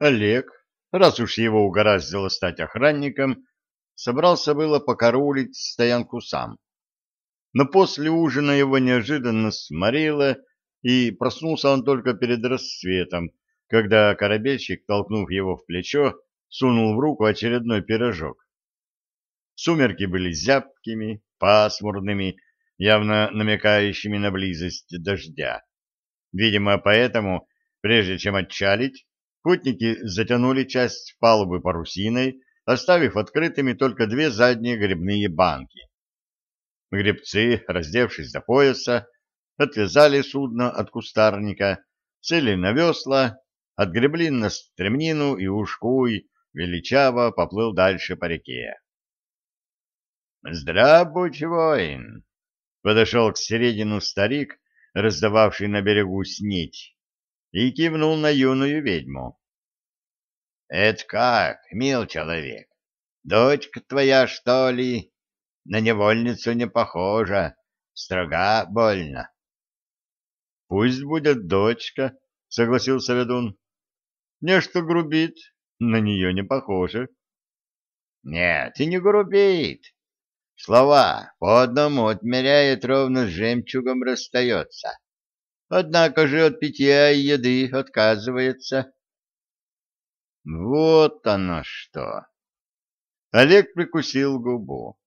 Олег, раз уж его угораздило стать охранником, собрался было покорулить стоянку сам. Но после ужина его неожиданно сморило, и проснулся он только перед рассветом, когда корабельщик, толкнув его в плечо, сунул в руку очередной пирожок. Сумерки были зябкими, пасмурными, явно намекающими на близость дождя. Видимо, поэтому, прежде чем отчалить, путники затянули часть палубы парусиной, оставив открытыми только две задние грибные банки. Гребцы, раздевшись до пояса, отвязали судно от кустарника, сели на весла, отгребли на стремнину и ушкуй величаво поплыл дальше по реке. «Здравствуй, воин!» — подошел к середину старик, раздававший на берегу снеть, и кивнул на юную ведьму. — Это как, мил человек? Дочка твоя, что ли? На невольницу не похожа, строга больно. — Пусть будет дочка, — согласился ведун. — Нечто грубит, на нее не похоже. — Нет, и не грубит. Слова по одному отмеряет, ровно с жемчугом расстается. Однако же от питья и еды отказывается. Вот оно что! Олег прикусил губу.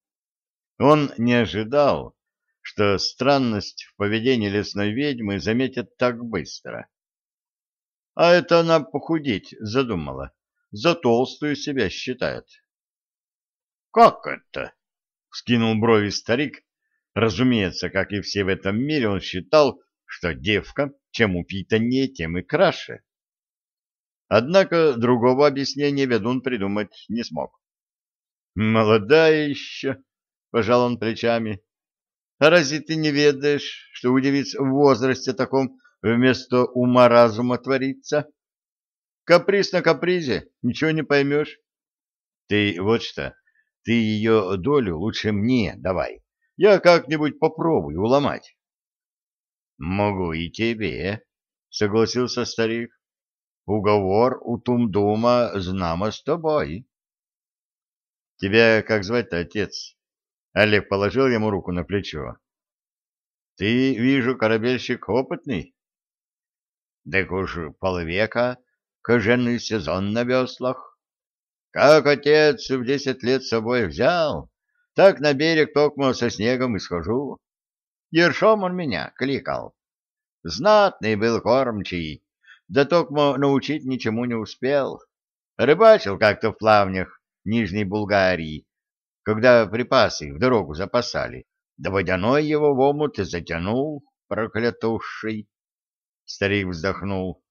Он не ожидал, что странность в поведении лесной ведьмы заметят так быстро. А это она похудеть задумала, за толстую себя считает. — Как это? Скинул брови старик. Разумеется, как и все в этом мире, он считал, что девка, чем упитаннее, тем и краше. Однако другого объяснения ведун придумать не смог. «Молодая еще», — пожал он плечами. «А разве ты не ведаешь, что у девиц в возрасте таком вместо ума разума творится? Каприз на капризе, ничего не поймешь. Ты вот что, ты ее долю лучше мне давай. Я как-нибудь попробую уломать. — Могу и тебе, — согласился старик. — Уговор у Тумдума знамо с тобой. — Тебя как звать-то, отец? Олег положил ему руку на плечо. — Ты, вижу, корабельщик опытный. — Так уж полвека, кожаный сезон на веслах. Как отец в десять лет с собой взял, так на берег токмо со снегом и схожу. Ершом он меня кликал. Знатный был кормчий, да токмо научить ничему не успел. Рыбачил как-то в плавнях Нижней Булгарии, когда припасы в дорогу запасали. Да водяной его в омут и затянул, проклятуший. Старик вздохнул.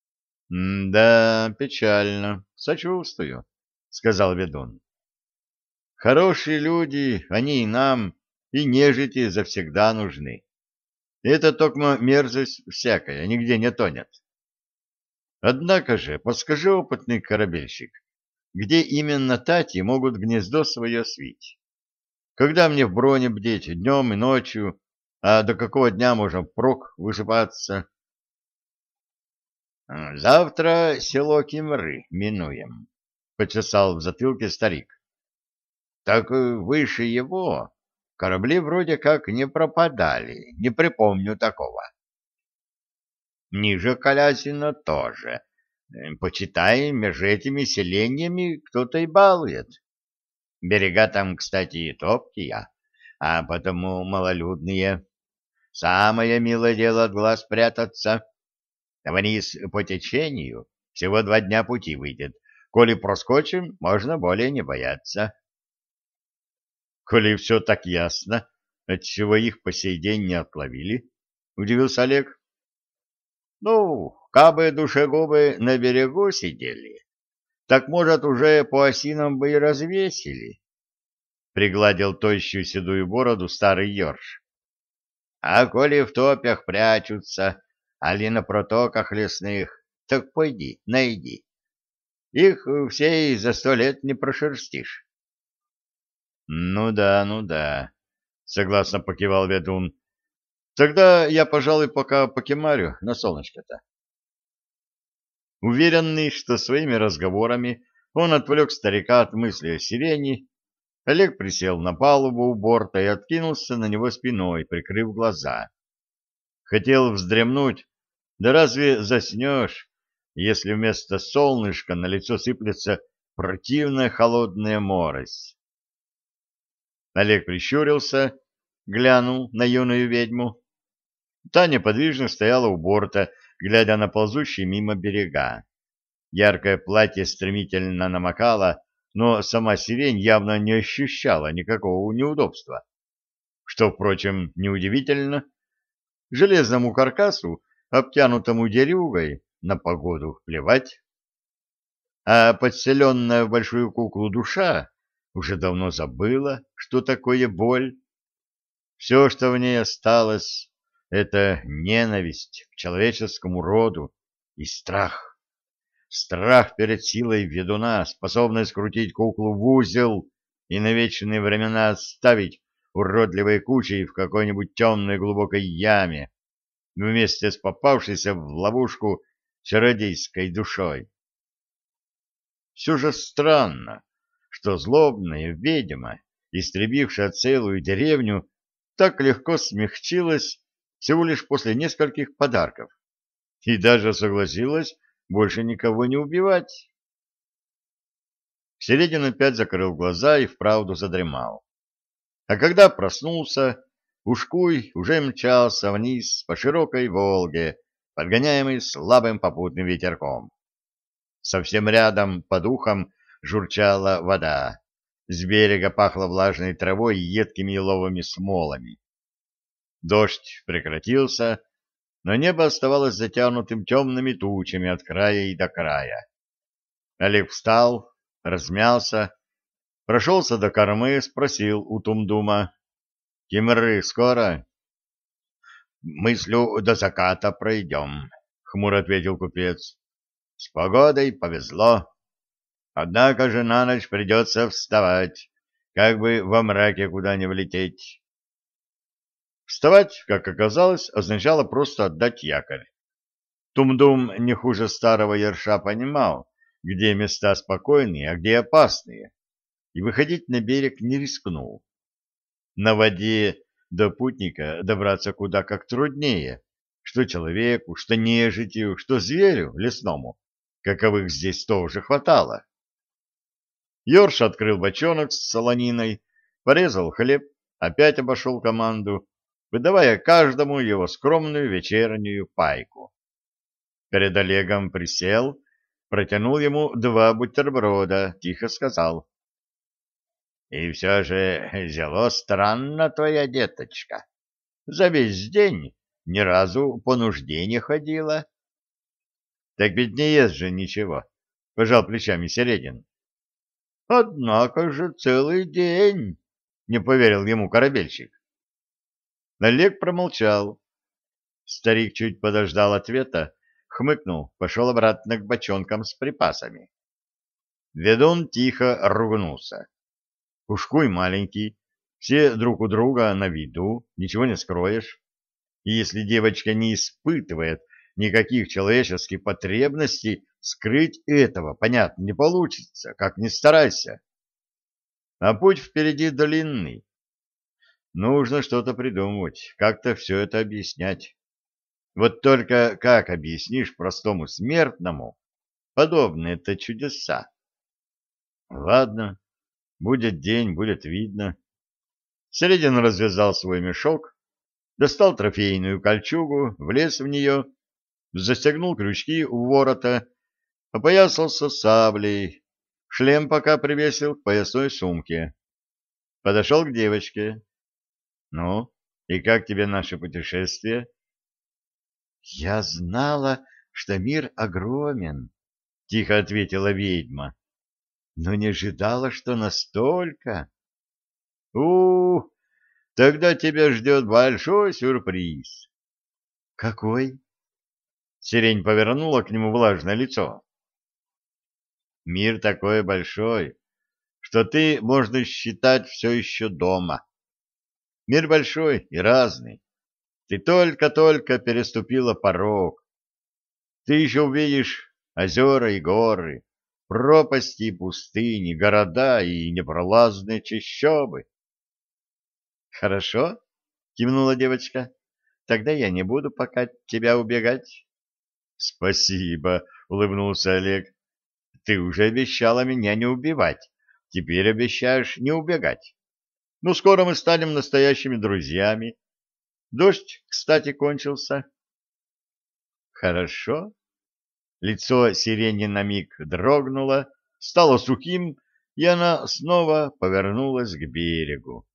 — Да, печально, сочувствую. — сказал ведун. «Хорошие люди, они и нам, и нежити завсегда нужны. Это только мерзость всякая, нигде не тонет. Однако же, подскажи, опытный корабельщик, где именно тати могут гнездо свое свить? Когда мне в броне бдеть днем и ночью, а до какого дня можно прок высыпаться? Завтра село Кимры минуем, почесал в затылке старик. Так выше его корабли вроде как не пропадали, не припомню такого. Ниже Калясина тоже. Почитай, между этими селениями кто-то и балует. Берега там, кстати, топкие, а потому малолюдные. Самое милое дело от глаз прятаться. Вниз по течению всего два дня пути выйдет, Коли проскочим, можно более не бояться. Коли все так ясно, отчего их по сей день не отловили, удивился Олег. Ну, кабы душегубы на берегу сидели, так, может, уже по осинам бы и развесили. Пригладил тощую седую бороду старый Ёрш. А коли в топях прячутся, али на протоках лесных, так пойди, найди. Их всей за сто лет не прошерстишь. — Ну да, ну да, — согласно покивал ведун. — Тогда я, пожалуй, пока покемарю на солнышко-то. Уверенный, что своими разговорами он отвлек старика от мысли о сирене, Олег присел на палубу у борта и откинулся на него спиной, прикрыв глаза. Хотел вздремнуть, да разве заснешь, если вместо солнышка на лицо сыплется противная холодная морось? Олег прищурился, глянул на юную ведьму. Та неподвижно стояла у борта, глядя на ползущие мимо берега. Яркое платье стремительно намокало, но сама сирень явно не ощущала никакого неудобства. Что, впрочем, неудивительно. Железному каркасу, обтянутому дерюгой, на погоду плевать. А подселенная в большую куклу душа уже давно забыла, что такое боль. Все, что в ней осталось, — это ненависть к человеческому роду и страх. Страх перед силой ведуна, способной скрутить куклу в узел и на вечные времена оставить уродливой кучей в какой-нибудь темной глубокой яме, вместе с попавшейся в ловушку чародейской душой. Все же странно, что злобная ведьма, истребившая целую деревню, так легко смягчилась всего лишь после нескольких подарков и даже согласилась больше никого не убивать. Середин опять закрыл глаза и вправду задремал. А когда проснулся, Ушкуй уже мчался вниз по широкой Волге, подгоняемый слабым попутным ветерком. Совсем рядом, под ухом, журчала вода. С берега пахло влажной травой и едкими еловыми смолами. Дождь прекратился, но небо оставалось затянутым темными тучами от края и до края. Олег встал, размялся, прошелся до кормы, спросил у Тумдума. — Кимры скоро? — Мыслю, до заката пройдем, — хмуро ответил купец. — С погодой повезло. Однако же на ночь придется вставать, как бы во мраке куда не влететь. Вставать, как оказалось, означало просто отдать якорь. Тумдум не хуже старого ерша понимал, где места спокойные, а где опасные, и выходить на берег не рискнул. На воде до путника добраться куда как труднее, что человеку, что нежитью, что зверю лесному, каковых здесь тоже хватало. Йорш открыл бочонок с солониной, порезал хлеб, опять обошел команду выдавая каждому его скромную вечернюю пайку. Перед Олегом присел, протянул ему два бутерброда, тихо сказал. — И все же зело странно твоя деточка. За весь день ни разу по нужде не ходила. — Так ведь не ест же ничего, — пожал плечами Середин. — Однако же целый день, — не поверил ему корабельщик. Олег промолчал. Старик чуть подождал ответа, хмыкнул, пошел обратно к бочонкам с припасами. Ведун тихо ругнулся. Ушкуй маленький, все друг у друга на виду, ничего не скроешь. И если девочка не испытывает никаких человеческих потребностей, скрыть этого, понятно, не получится, как ни старайся. А путь впереди длинный, Нужно что-то придумать, как-то все это объяснять. Вот только как объяснишь простому смертному подобные-то чудеса? Ладно, будет день, будет видно. Середин развязал свой мешок, достал трофейную кольчугу, влез в нее, застегнул крючки у ворота, опоясался саблей, шлем пока привесил к поясной сумке. Подошел к девочке. Ну, и как тебе наше путешествие? Я знала, что мир огромен, тихо ответила ведьма. Но не ожидала, что настолько. У, тогда тебя ждет большой сюрприз. Какой? Сирень повернула к нему влажное лицо. Мир такой большой, что ты, можно считать, все еще дома. Мир большой и разный. Ты только-только переступила порог. Ты еще увидишь озера и горы, пропасти и пустыни, города и непролазные чащобы. Хорошо, кивнула девочка. Тогда я не буду пока тебя убегать. Спасибо, улыбнулся Олег. Ты уже обещала меня не убивать. Теперь обещаешь не убегать. Ну, скоро мы станем настоящими друзьями. Дождь, кстати, кончился. Хорошо. Лицо сирени на миг дрогнуло, стало сухим, и она снова повернулась к берегу.